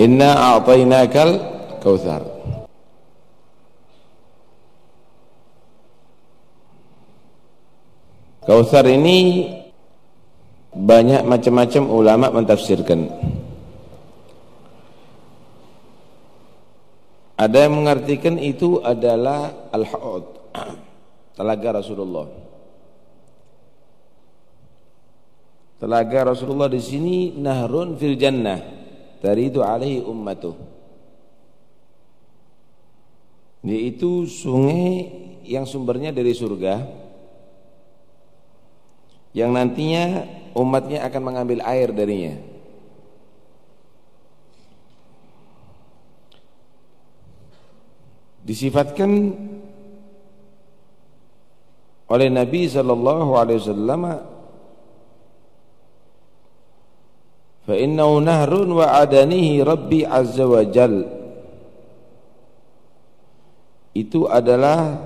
Inna a'tainakal kautsar. Kautsar ini banyak macam-macam ulama mentafsirkan. Ada yang mengartikan itu adalah al-haud, telaga Rasulullah. Telaga Rasulullah di sini nahrun fil jannah. Taridu alaihi ummatuh. Yaitu sungai yang sumbernya dari surga yang nantinya umatnya akan mengambil air darinya. disifatkan oleh Nabi sallallahu alaihi wasallam fa innahu nahrun wa adanihi rabbi azza wa jal. Itu adalah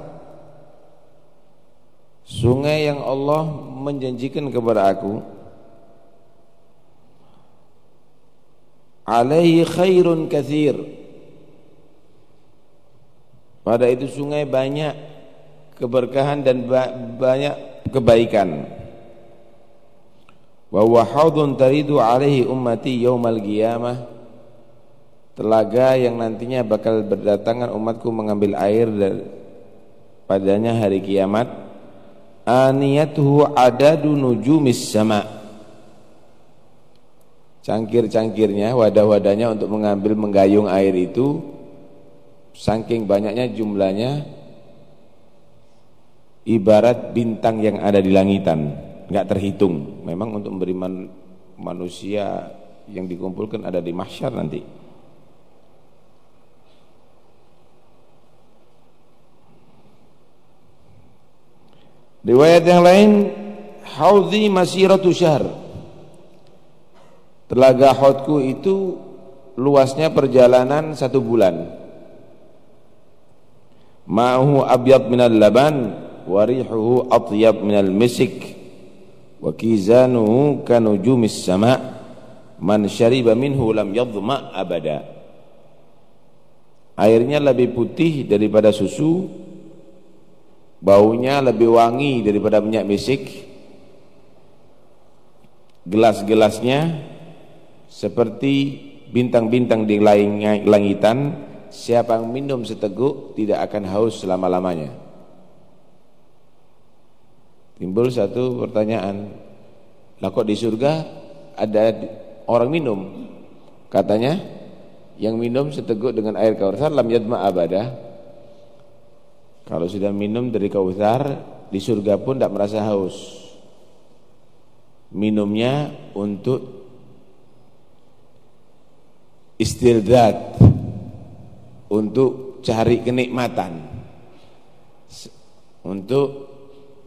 sungai yang Allah menjanjikan kepada aku. Alaihi khairun katsir pada itu sungai banyak keberkahan dan banyak kebaikan. Wa huwa haudun taridu alaihi ummati yaumal qiyamah. Telaga yang nantinya bakal berdatangan umatku mengambil air dari padanya hari kiamat. Aniyatuhu adadu nujumis sama. Cangkir-cangkirnya, wadah-wadahnya untuk mengambil menggayung air itu Saking banyaknya jumlahnya ibarat bintang yang ada di langitan, nggak terhitung. Memang untuk memberi man, manusia yang dikumpulkan ada di mahsyar nanti. Riwayat yang lain, haudhi masiratu syahr. Telaga haudku itu luasnya perjalanan satu bulan. Ma'ahu abyad minal laban wa rihuhu atyab minal misik wa kizanuhu kanujumis sama' man syariba minhu lam yadhma abada. Airnya lebih putih daripada susu baunya lebih wangi daripada minyak misik gelas-gelasnya seperti bintang-bintang di langitan Siapa yang minum seteguk tidak akan haus selama-lamanya. Timbul satu pertanyaan. Lah kok di surga ada orang minum? Katanya yang minum seteguk dengan air kautsar lam yadma abada. Kalau sudah minum dari kautsar di surga pun tidak merasa haus. Minumnya untuk istildat untuk cari kenikmatan untuk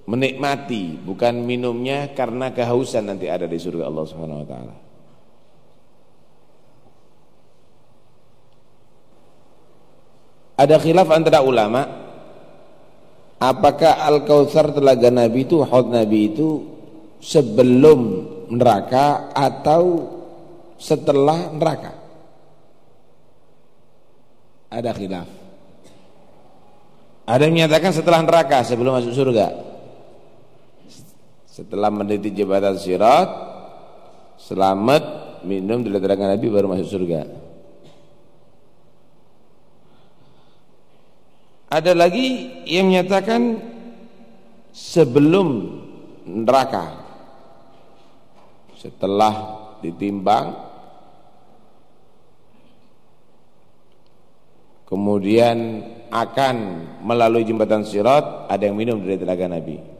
menikmati bukan minumnya karena kehausan nanti ada di surga Allah Subhanahu wa taala. Ada khilaf antara ulama apakah Al-Kautsar telaga Nabi itu haud Nabi itu sebelum neraka atau setelah neraka? Ada khilaf. Ada yang menyatakan setelah neraka sebelum masuk surga. Setelah meniti jembatan sirat, selamat minum dari terangan Nabi baru masuk surga. Ada lagi yang menyatakan sebelum neraka. Setelah ditimbang kemudian akan melalui jembatan sirat ada yang minum dari telaga Nabi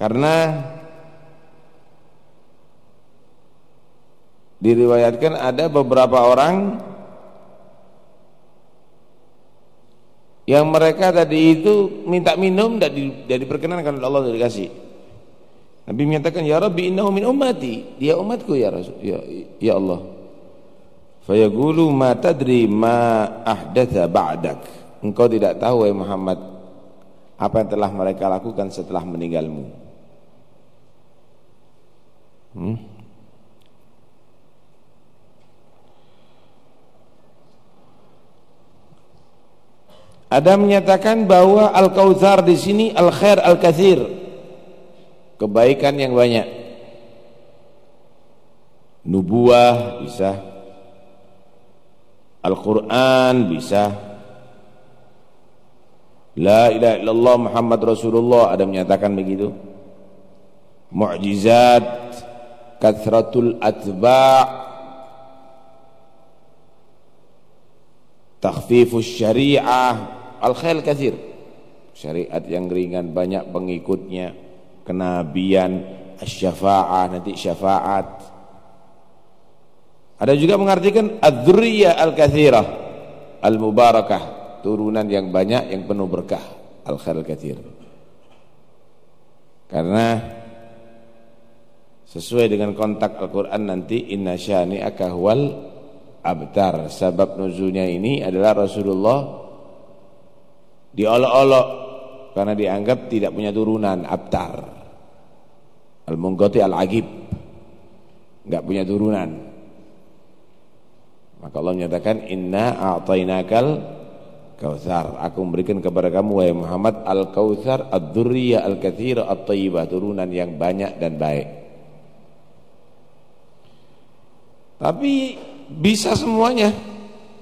karena diriwayatkan ada beberapa orang yang mereka tadi itu minta minum dan diperkenankan oleh Allah dikasih. Nabi menyatakan ya Rabbi innahu min ummati. Dia umatku ya Rasul ya, ya Allah. Fayaqulu ma tadri ma ahdatha ba'dak. Engkau tidak tahu wahai Muhammad apa yang telah mereka lakukan setelah meninggalmu Hmm? Ada menyatakan bahwa al-kautsar di sini al-khair al-katsir. Kebaikan yang banyak. Nubuah bisa. Al-Qur'an bisa. La ilaha illallah Muhammad Rasulullah ada menyatakan begitu. Mu'jizat kathratul atba' takhfifus syariah. Al-khair kathir syariat yang ringan banyak pengikutnya. Kenabian syafa'ah nanti syafaat. Ada juga mengartikan adzurriyah al-kathirah al-mubarakah. Turunan yang banyak yang penuh berkah. Al-khair kathir karena sesuai dengan kontak Al-Quran nanti inna syani'aka wal abtar. Sebab nuzulnya ini adalah Rasulullah diolok-olok karena dianggap tidak punya turunan abtar. Al-munggoti al-agib. Enggak punya turunan. Maka Allah menyatakan inna a'tainakal kautsar aku memberikan kepada kamu wahai Muhammad al-kautsar ad-dzurriyyah al-katsira at-thayyibah turunan yang banyak dan baik tapi bisa semuanya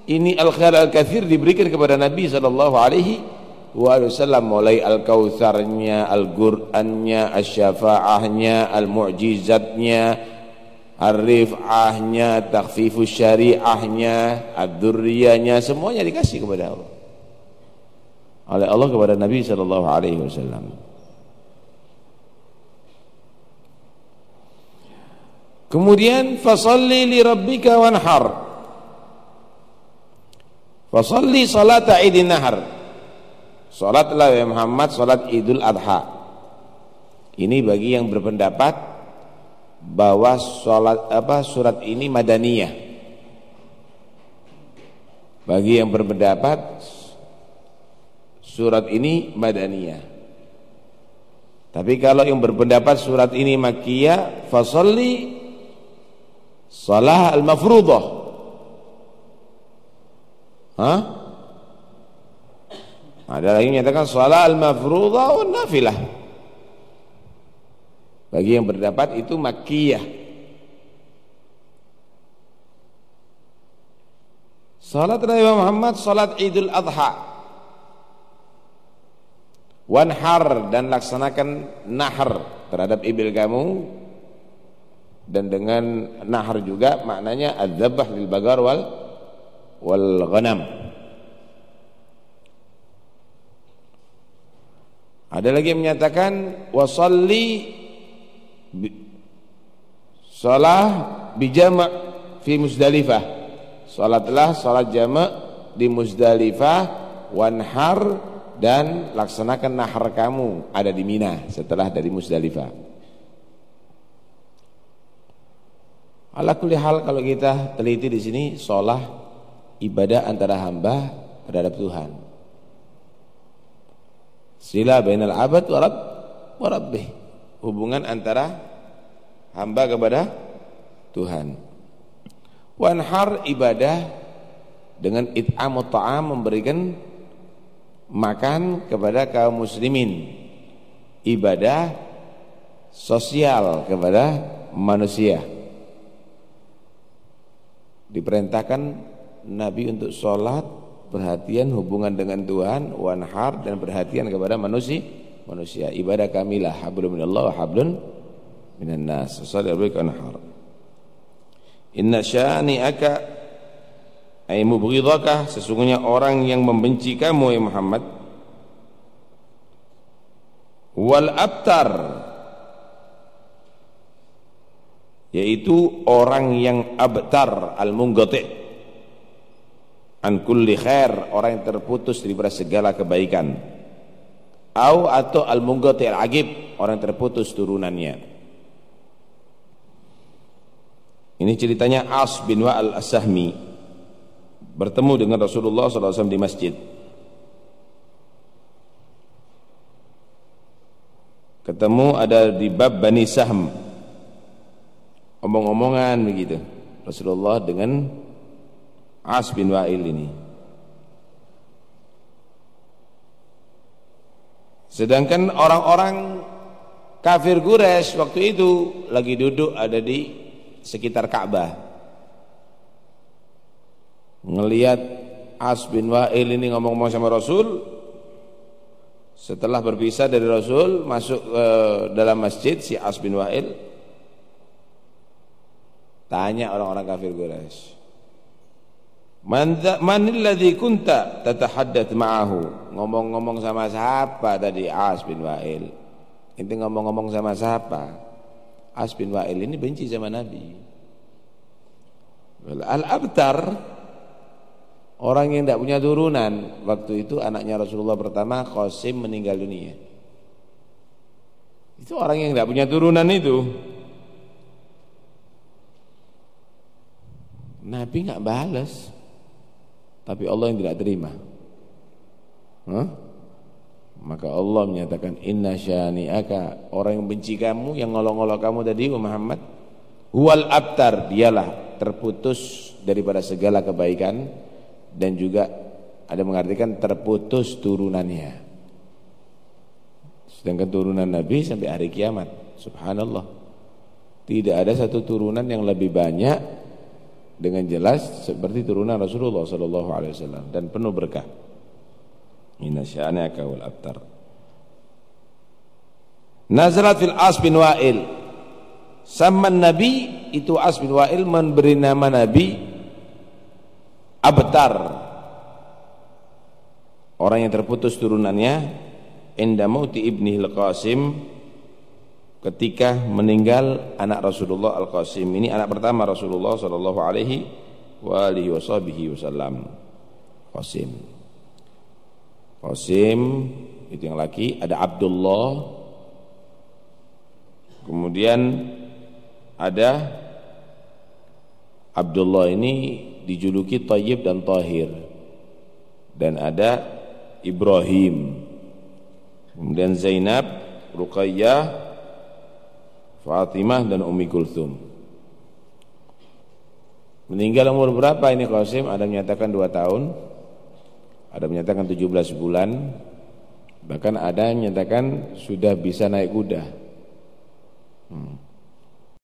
ini al-khair al-katsir diberikan kepada Nabi sallallahu alaihi wasallam mulai al-kautsarnya, al-Qur'annya, asy-syafa'ahnya, al-mu'jizatnya, ar-rif'ahnya, takhfifus syariahnya, ad-durriyahnya, semuanya dikasih kepada Allah. Oleh Allah kepada Nabi sallallahu alaihi wasallam. Kemudian fasalli li rabbika wanhar. Fasalli salata idin nahar. Salatlah ya Muhammad salat Idul Adha. Ini bagi yang berpendapat bahwa salat apa surat ini madaniyah. Bagi yang berpendapat surat ini madaniyah. Tapi kalau yang berpendapat surat ini makkiyah, fasalli salah al-mafruḍah. Hah? Ada lagi menyatakan salat al-mafruḍah wa nafilah. Bagi yang berdapat itu makkiyah. Salat Nabi Muhammad salat Idul Adha. Wanhar dan laksanakan nahar terhadap ibil kamu dan dengan nahar juga maknanya adzabah lil bagar wal wal ghanam. Ada lagi yang menyatakan wasalli salah bijama' fi Muzdalifah. Salatlah salat jama' di Muzdalifah wanhar dan laksanakan nahar kamu ada di Mina setelah dari Muzdalifah. Ala kulli hal kalau kita teliti di sini salat ibadah antara hamba terhadap Tuhan. Sila bainal abad wa rabb wa rabbih. Hubungan antara hamba kepada Tuhan. Wanhar ibadah dengan it'amut ta'am memberikan makan kepada kaum muslimin. Ibadah sosial kepada manusia. Diperintahkan Nabi untuk sholat perhatian hubungan dengan Tuhan, wanhar dan perhatian kepada manusia. Manusia ibadah kamilah hablum minallah wa hablun minan nas. Sallallahu anhar. Inna syani'aka ay mubghidaka sesungguhnya orang yang membenci kamu ya Muhammad wal abtar yaitu orang yang abtar al munggati an kulli khair orang yang terputus dari segala kebaikan. Au atau al munggati al agib orang yang terputus turunannya. Ini ceritanya As bin Wa'al As-Sahmi bertemu dengan Rasulullah SAW di masjid. Ketemu ada di bab Bani Sahm omong-omongan begitu. Rasulullah dengan As bin Wa'il ini. Sedangkan orang-orang kafir Quraisy waktu itu lagi duduk ada di sekitar Ka'bah. Ngelihat As bin Wa'il ini ngomong-ngomong sama Rasul setelah berpisah dari Rasul masuk ke dalam masjid si As bin Wa'il tanya orang-orang kafir Quraisy Manil ladzi kunta tatahaddath ma'ahu ngomong-ngomong sama siapa tadi As bin Wa'il Inti ngomong-ngomong sama siapa? As bin Wa'il ini benci sama Nabi. Al-Abtar orang yang tidak punya turunan waktu itu anaknya Rasulullah pertama Qasim meninggal dunia. Itu orang yang tidak punya turunan itu. Nabi nggak balas, tapi Allah yang tidak terima. Huh? Maka Allah menyatakan inna syani'aka orang yang benci kamu yang ngolok-ngolok kamu tadi Muhammad huwal abtar dialah terputus daripada segala kebaikan dan juga ada mengartikan terputus turunannya. Sedangkan turunan Nabi sampai hari kiamat. Subhanallah. Tidak ada satu turunan yang lebih banyak dengan jelas seperti turunan Rasulullah sallallahu alaihi wasallam dan penuh berkah. Inna sya'anaka wal abtar. Nazalat fil As bin Wa'il. Saman Nabi itu As bin Wa'il memberi nama Nabi Abtar. Orang yang terputus turunannya inda mauti ibni al-Qasim ketika meninggal anak Rasulullah Al-Qasim. Ini anak pertama Rasulullah sallallahu alaihi wasallam. Qasim. Qasim itu yang laki, ada Abdullah. Kemudian ada Abdullah ini dijuluki Tayyib dan Tahir. Dan ada Ibrahim. Kemudian Zainab, Ruqayyah, Fatimah dan Ummi Kulthum. Meninggal umur berapa ini Qasim? Ada menyatakan dua tahun ada menyatakan 17 bulan bahkan ada yang menyatakan sudah bisa naik kuda hmm.